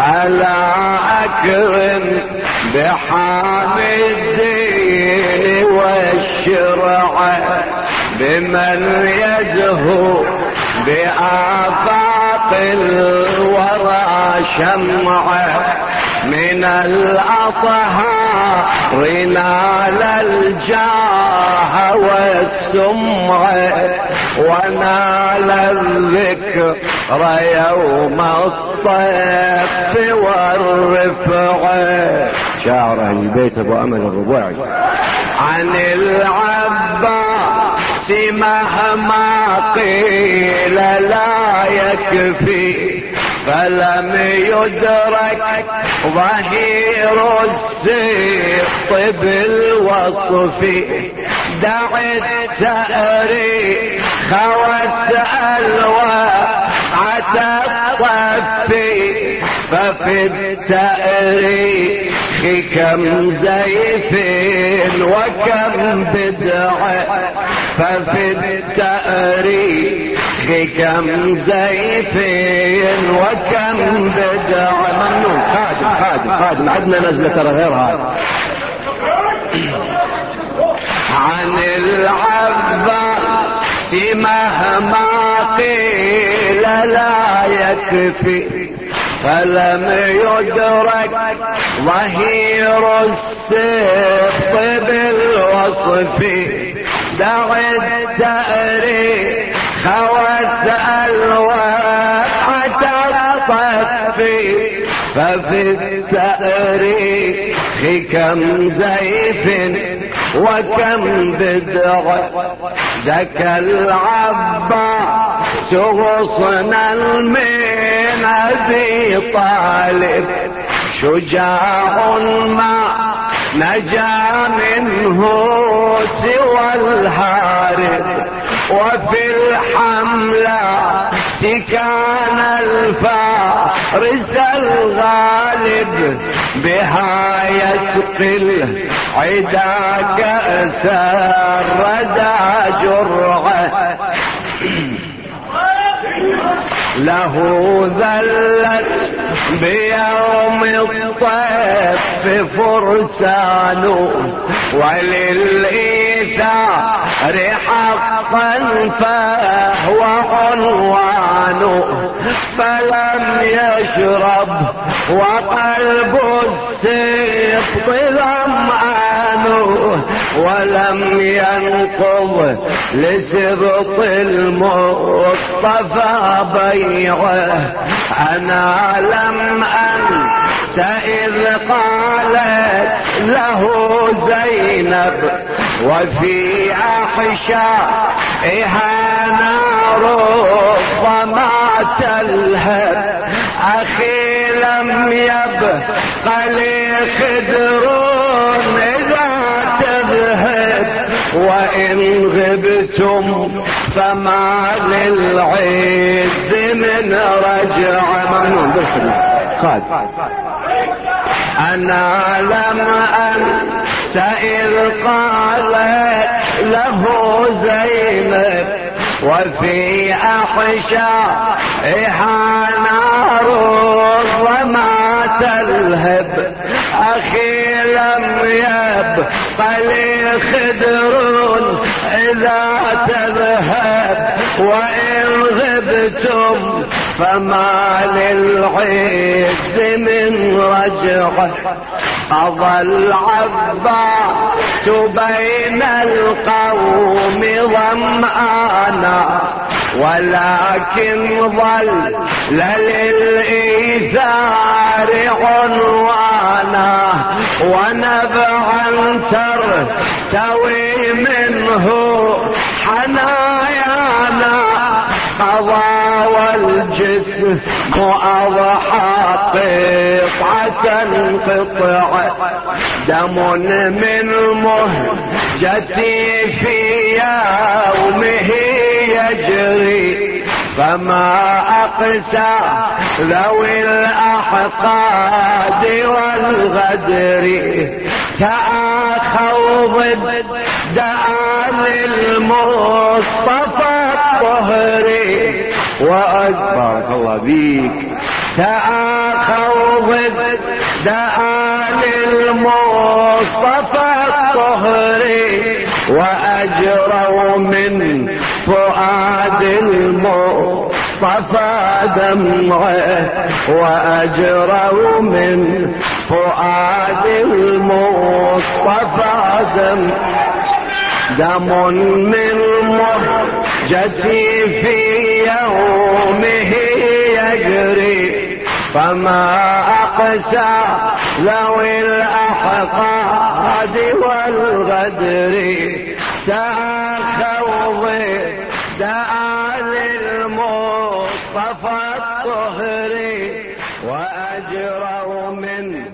ألا أكرم بحامي الدين والشرع بمن يزهو بآفاق الورى شمعة. من الأطهار نال الجاه والسمعة ونال الذكر يوم الطيف والرفعة شاعر أهل البيت أبو أمل الرباعي. عن العباس مهما قيل لا يكفي. فلم يدرك ظهير السيط بالوصف. دع التأريخ واسأل وعت الطفي. ففي التأريخ كم زيف وكم بدعة ففي التأريخ كم زيف وكم بدع. ممنون خادم خادم خادم عندنا نزلة ترى غير هذا. عن العباس مهما قيل لا يكفي فلم يدرك ظهير السبط بالوصف. دع التأريخ واسأل وقعة الطفي ففي التأريخ كم زيف وكم بدع. زكى العباس غصنا من أبي طالب شجاع ما نجا منه سوى الهارب وفي الحملة كان الفارس الغالب بها يسقي العدا كأس الردى جرعة. له ذلت بيوم الطيف فرسان وللإيثار حقا فهو عنوان. فلم يشرب وقلب السبط ظمآن ولم ينقض لسبط المصطفى بيعه. أنا لم أنس إذ قالت له زينب وفي أحشائها نار وما تلهب. أخي لم يبق لي خدر غبتم فما للعز من رجع. ممنون خالد. أنا لم أنس إذ قالت له زينب وفي أحشائها نار وما تلهب أخي لم يبق لي خدر. إذا تذهب وإن غبتم فما للعز من رجعه قضى العباس بين القوم ظمآنا ولكن ظل للإيثار عنوانا. ونبعا ترتوي منه حنايانا قضى والجسم أضحى قطعة قطعة دم من مهجتي في يومه يجري. فما أقسى ذوي الأحقاد والغدر. تآخوا ضد دعا للمصطفى الطهري وأكبر الله بيك تآخوا خوض دعا للمصطفى الطهري وأجروا من فؤاد المصطفى دمعه وأجروا من فؤاد المصطفى دمعه دم من مهجتي في يومه يجري. فما أقسى ذوي الأحقاد والغدر. تأخوض دعا مصطفى الطهري وأجره من